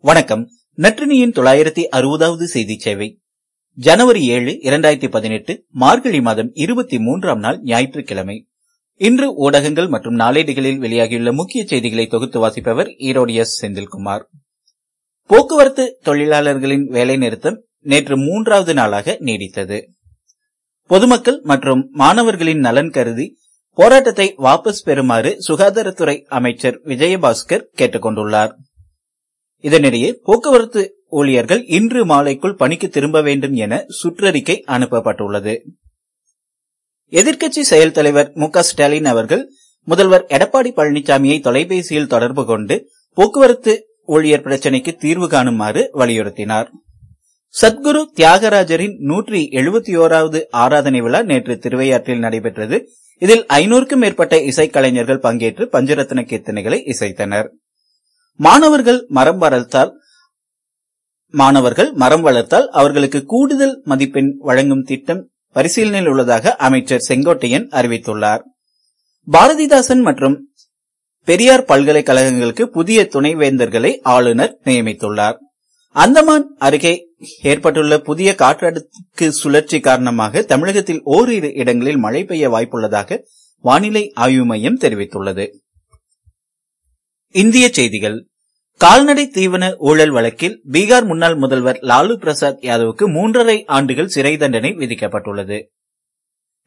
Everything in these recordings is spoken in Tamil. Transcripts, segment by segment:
வணக்கம். நற்றினியின் தொள்ளாயிரத்தி அறுபதாவது செய்தி சேவை. ஜனவரி ஏழு இரண்டாயிரத்தி பதினெட்டு மார்கழி மாதம் இருபத்தி மூன்றாம் நாள் ஞாயிற்றுக்கிழமை. இன்று ஊடகங்கள் மற்றும் நாளேடுகளில் வெளியாகியுள்ள முக்கிய செய்திகளை தொகுத்து வாசிப்பவர் ஈரோடு எஸ். செந்தில்குமார். போக்குவரத்து தொழிலாளர்களின் வேலைநிறுத்தம் நேற்று மூன்றாவது நாளாக நீடித்தது. பொதுமக்கள் மற்றும் மாணவர்களின் நலன் கருதி போராட்டத்தை வாபஸ் பெறுமாறு சுகாதாரத்துறை அமைச்சர் விஜயபாஸ்கர் கேட்டுக் கொண்டுள்ளாா் இதனிடையே போக்குவரத்து ஊழியர்கள் இன்று மாலைக்குள் பணிக்கு திரும்ப வேண்டும் என சுற்றறிக்கை அனுப்பப்பட்டுள்ளது. எதிர்க்கட்சி செயல் தலைவர் மு ஸ்டாலின் அவர்கள் முதல்வர் எடப்பாடி பழனிசாமியை தொலைபேசியில் தொடர்பு கொண்டு போக்குவரத்து ஊழியர் பிரச்சினைக்கு தீர்வு காணுமாறு வலியுறுத்தினார். சத்குரு தியாகராஜரின் நூற்றி எழுபத்தி ஓராவது ஆராதனை விழா நேற்று திருவையாற்றில் நடைபெற்றது. இதில் ஐநூறுக்கும் மேற்பட்ட இசைக்கலைஞர்கள் பங்கேற்று பஞ்சரத்ன கீர்த்தனைகளை இசைத்தனர். மாணவர்கள் மரம் வளர்த்தால் மாணவர்கள் மரம் வளர்த்தால் அவர்களுக்கு கூடுதல் மதிப்பெண் வழங்கும் திட்டம் பரிசீலனையில் உள்ளதாக அமைச்சர் செங்கோட்டையன் அறிவித்துள்ளார். பாரதிதாசன் மற்றும் பெரியார் பல்கலைக்கழகங்களுக்கு புதிய துணைவேந்தர்களை ஆளுநர் நியமித்துள்ளார். அந்தமான் அருகே ஏற்பட்டுள்ள புதிய காற்றடுக்கு சுழற்சி காரணமாக தமிழகத்தில் ஓரிரு இடங்களில் மழை பெய்ய வாய்ப்புள்ளதாக வானிலை ஆய்வு மையம் தெரிவித்துள்ளது. இந்திய செய்திகள். கால்நடை தீவன ஊழல் வழக்கில் பீகார் முன்னாள் முதல்வர் லாலு பிரசாத் யாதவுக்கு மூன்றரை ஆண்டுகள் சிறை தண்டனை விதிக்கப்பட்டுள்ளது.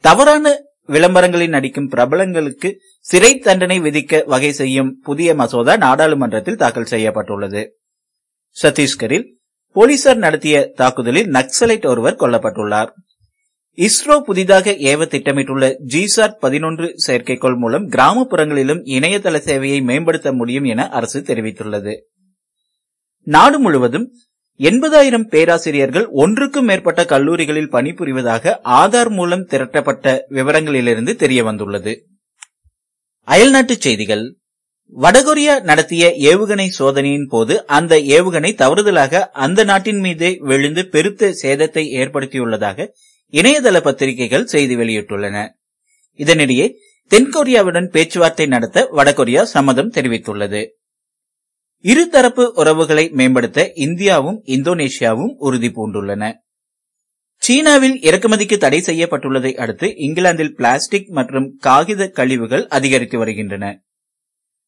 தவறான விளம்பரங்களில் நடிக்கும் பிரபலங்களுக்கு சிறை தண்டனை விதிக்க வகை செய்யும் புதிய மசோதா நாடாளுமன்றத்தில் தாக்கல் செய்யப்பட்டுள்ளது. சத்தீஸ்கரில் போலீசார் நடத்திய தாக்குதலில் நக்சலைட் ஒருவர் கொல்லப்பட்டுள்ளார். இஸ்ரோ புதிதாக ஏவ திட்டமிட்டுள்ள ஜிசாட் பதினொன்று செயற்கைக்கோள் மூலம் கிராமப்புறங்களிலும் இணையதள சேவையை மேம்படுத்த முடியும் என அரசு தெரிவித்துள்ளது. நாடு முழுவதும் எண்பதாயிரம் பேராசிரியர்கள் ஒன்றுக்கும் மேற்பட்ட கல்லூரிகளில் பணிபுரிவதாக ஆதார் மூலம் திரட்டப்பட்ட விவரங்களிலிருந்து தெரியவந்துள்ளது. அயல்நாட்டுச் செய்திகள். வடகொரியா நடத்திய ஏவுகணை சோதனையின் போது அந்த ஏவுகணை தவறுதலாக அந்த நாட்டின் மீதே விழுந்து பெருத்த சேதத்தை ஏற்படுத்தியுள்ளதாக இணையதள பத்திரிகைகள் செய்தி வெளியிட்டுள்ளன. இதனிடையே தென்கொரியாவுடன் பேச்சுவார்த்தை நடத்த வடகொரியா சம்மதம் தெரிவித்துள்ளது. இருதரப்பு உறவுகளை மேம்படுத்த இந்தியாவும் இந்தோனேஷியாவும் உறுதி பூண்டுள்ளன. சீனாவில் இறக்குமதிக்கு தடை செய்யப்பட்டுள்ளதை அடுத்து இங்கிலாந்தில் பிளாஸ்டிக் மற்றும் காகித கழிவுகள் அதிகரித்து வருகின்றன.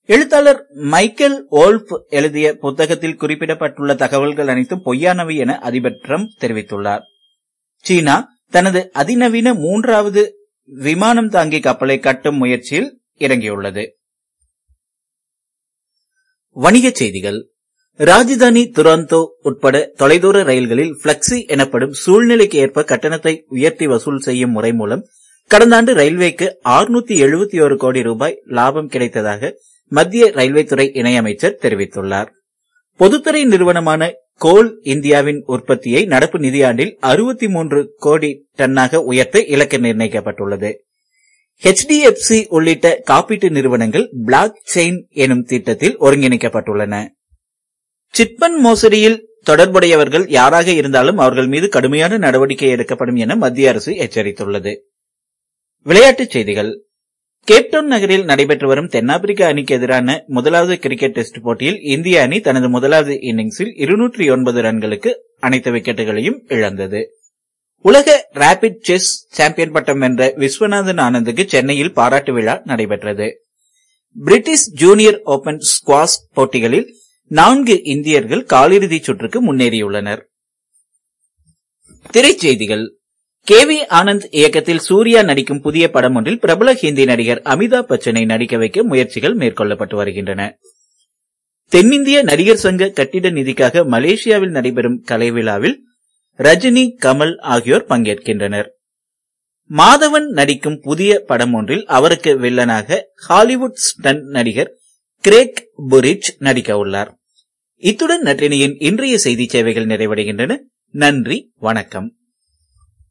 எழுத்தாளர் மைக்கேல் ஓல்ஃப் எழுதிய புத்தகத்தில் குறிப்பிடப்பட்டுள்ள தகவல்கள் அனைத்தும் பொய்யானவை என அதிபர் டிரம்ப் தெரிவித்துள்ளார். சீனா தனது அதிநவீன மூன்றாவது விமானம் தாங்கி கப்பலை கட்டும் முயற்சியில் இறங்கியுள்ளது. வணிகச் செய்திகள். ராஜதானி துராந்தோ உட்பட தொலைதூர ரயில்களில் பிளக்ஸி எனப்படும் சூழ்நிலைக்கு ஏற்ப கட்டணத்தை உயர்த்தி வசூல் செய்யும் முறை மூலம் கடந்த ஆண்டு ரயில்வேக்கு ஆறுநூத்தி எழுபத்தி ஒரு கோடி ரூபாய் லாபம் கிடைத்ததாக மத்திய ரயில்வே துறை இணையமைச்சர் தெரிவித்துள்ளார். பொதுத்துறை நிறுவனமான கோல் இந்தியாவின் உற்பத்தியை நடப்பு நிதியாண்டில் அறுபத்தி மூன்று கோடி டன்னாக உயர்த்த இலக்கு நிர்ணயிக்கப்பட்டுள்ளது. ஹெச்டிஎஃப்சி உள்ளிட்ட காப்பீட்டு நிறுவனங்கள் பிளாக் செயின் எனும் திட்டத்தில் ஒருங்கிணைக்கப்பட்டுள்ளன. சிட்பன் மோசடியில் தொடர்புடையவர்கள் யாராக இருந்தாலும் அவர்கள் மீது கடுமையான நடவடிக்கை எடுக்கப்படும் என மத்திய அரசு எச்சரித்துள்ளது. விளையாட்டுச் செய்திகள். கேப்டவுன் நகரில் நடைபெற்று வரும் தென்னாப்பிரிக்க அணிக்கு எதிரான முதலாவது கிரிக்கெட் டெஸ்ட் போட்டியில் இந்திய அணி தனது முதலாவது இன்னிங்ஸில் இருநூற்றி ஒன்பது ரன்களுக்கு அனைத்து விக்கெட்டுகளையும் இழந்தது. உலக ரேபிட் செஸ் சாம்பியன் பட்டம் வென்ற விஸ்வநாதன் ஆனந்துக்கு சென்னையில் பாராட்டு விழா நடைபெற்றது. பிரிட்டிஷ் ஜூனியர் ஓபன் ஸ்குவாஷ் போட்டிகளில் நான்கு இந்தியர்கள் காலிறுதிச் சுற்றுக்கு முன்னேறியுள்ளனர். திரைச்செய்திகள் கே வி ஆனந்த் இயக்கத்தில் சூர்யா நடிக்கும் புதிய படம் ஒன்றில் பிரபல ஹிந்தி நடிகர் அமிதாப் பச்சனை நடிக்க வைக்க முயற்சிகள் மேற்கொள்ளப்பட்டு வருகின்றன. தென்னிந்திய நடிகர் சங்க கட்டிட நிதிக்காக மலேசியாவில் நடைபெறும் கலை விழாவில் ரஜினி கமல் ஆகியோர் பங்கேற்கின்றனர். மாதவன் நடிக்கும் புதிய படம் ஒன்றில் அவருக்கு வில்லனாக ஹாலிவுட் ஸ்டன் நடிகர் கிரேக் புரிச் நடிக்க உள்ளார். இத்துடன் நற்றினியின் இன்றைய செய்தி சேவைகள் நிறைவடைகின்றன. நன்றி வணக்கம்.